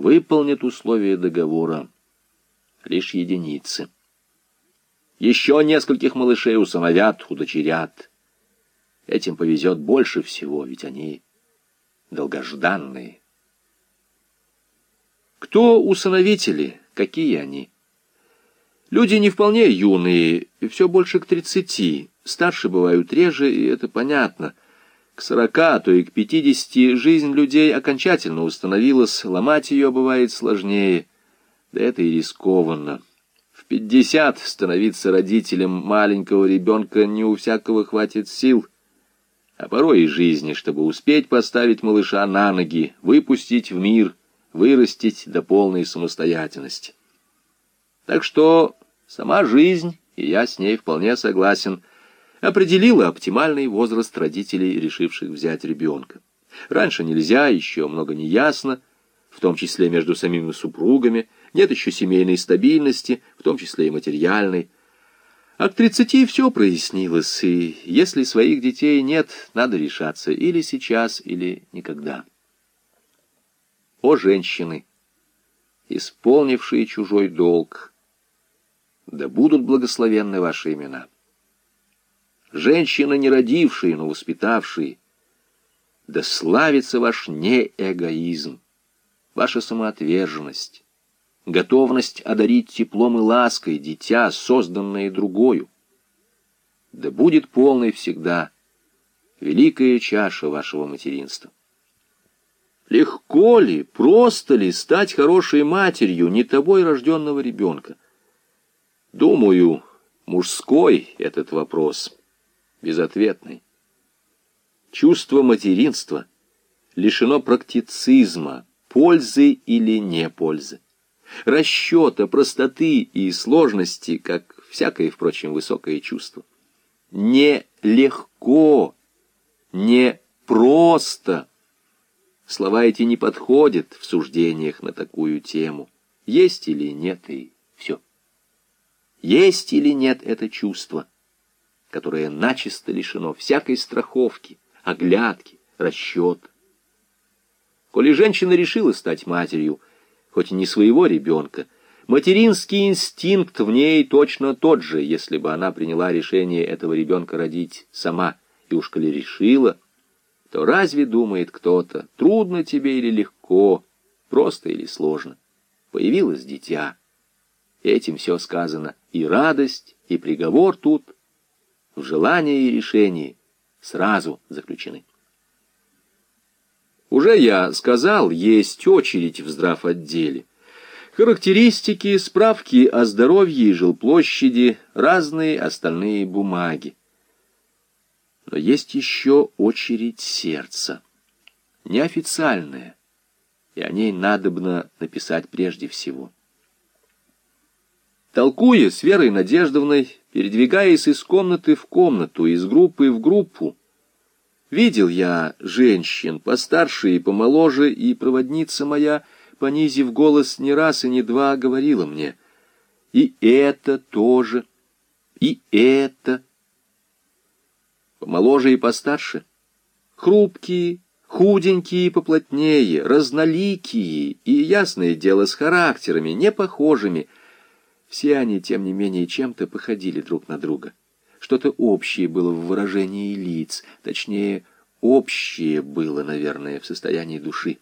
выполнят условия договора лишь единицы. Еще нескольких малышей усыновят, удочерят. Этим повезет больше всего, ведь они долгожданные. Кто усыновители? Какие они? Люди не вполне юные, все больше к тридцати. Старше бывают реже, и это понятно. К сорока, то и к пятидесяти жизнь людей окончательно установилась, ломать ее бывает сложнее. Да это и рискованно. В пятьдесят становиться родителем маленького ребенка не у всякого хватит сил, а порой и жизни, чтобы успеть поставить малыша на ноги, выпустить в мир, вырастить до полной самостоятельности. Так что сама жизнь, и я с ней вполне согласен, определила оптимальный возраст родителей, решивших взять ребенка. Раньше нельзя, еще много не ясно, в том числе между самими супругами, нет еще семейной стабильности, в том числе и материальной. А к тридцати все прояснилось, и если своих детей нет, надо решаться или сейчас, или никогда. О, женщины, исполнившие чужой долг, да будут благословенны ваши имена. Женщины, не родившие, но воспитавшие, да славится ваш неэгоизм, ваша самоотверженность, готовность одарить теплом и лаской дитя, созданное другою. Да будет полной всегда великая чаша вашего материнства. Легко ли, просто ли стать хорошей матерью не тобой рожденного ребенка? Думаю, мужской этот вопрос, безответный. Чувство материнства лишено практицизма, пользы или не пользы расчета, простоты и сложности, как всякое, впрочем, высокое чувство. Не легко, не просто. Слова эти не подходят в суждениях на такую тему. Есть или нет, и все. Есть или нет это чувство, которое начисто лишено всякой страховки, оглядки, расчета. Коли женщина решила стать матерью, хоть и не своего ребенка. Материнский инстинкт в ней точно тот же, если бы она приняла решение этого ребенка родить сама, и уж коли решила, то разве думает кто-то, трудно тебе или легко, просто или сложно? Появилось дитя. Этим все сказано. И радость, и приговор тут, в желании и решении, сразу заключены. Уже я сказал, есть очередь в здравотделе. Характеристики, справки о здоровье и жилплощади, разные остальные бумаги. Но есть еще очередь сердца, неофициальная, и о ней надобно написать прежде всего. Толкуя с Верой Надеждовной, передвигаясь из комнаты в комнату, из группы в группу, Видел я женщин, постарше и помоложе, и проводница моя, понизив голос не раз и не два, говорила мне, и это тоже, и это. Помоложе и постарше, хрупкие, худенькие поплотнее, разноликие и, ясное дело, с характерами, не похожими, все они, тем не менее, чем-то походили друг на друга. Что-то общее было в выражении лиц, точнее, общее было, наверное, в состоянии души.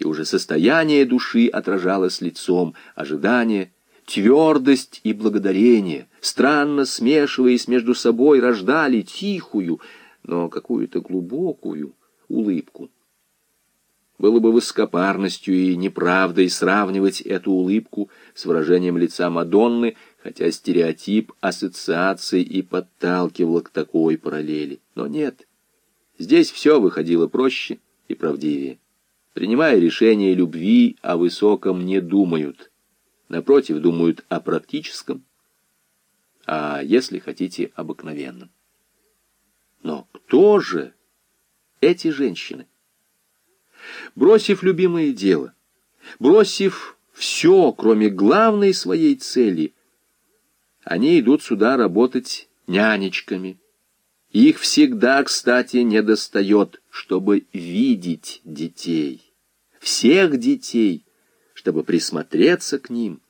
И уже состояние души отражалось лицом, ожидание, твердость и благодарение, странно смешиваясь между собой, рождали тихую, но какую-то глубокую улыбку. Было бы высокопарностью и неправдой сравнивать эту улыбку с выражением лица Мадонны, хотя стереотип ассоциаций и подталкивал к такой параллели. Но нет, здесь все выходило проще и правдивее. Принимая решение любви, о высоком не думают. Напротив, думают о практическом, а, если хотите, обыкновенном. Но кто же эти женщины? Бросив любимое дело, бросив все, кроме главной своей цели — они идут сюда работать нянечками. Их всегда, кстати, недостает, чтобы видеть детей. Всех детей, чтобы присмотреться к ним,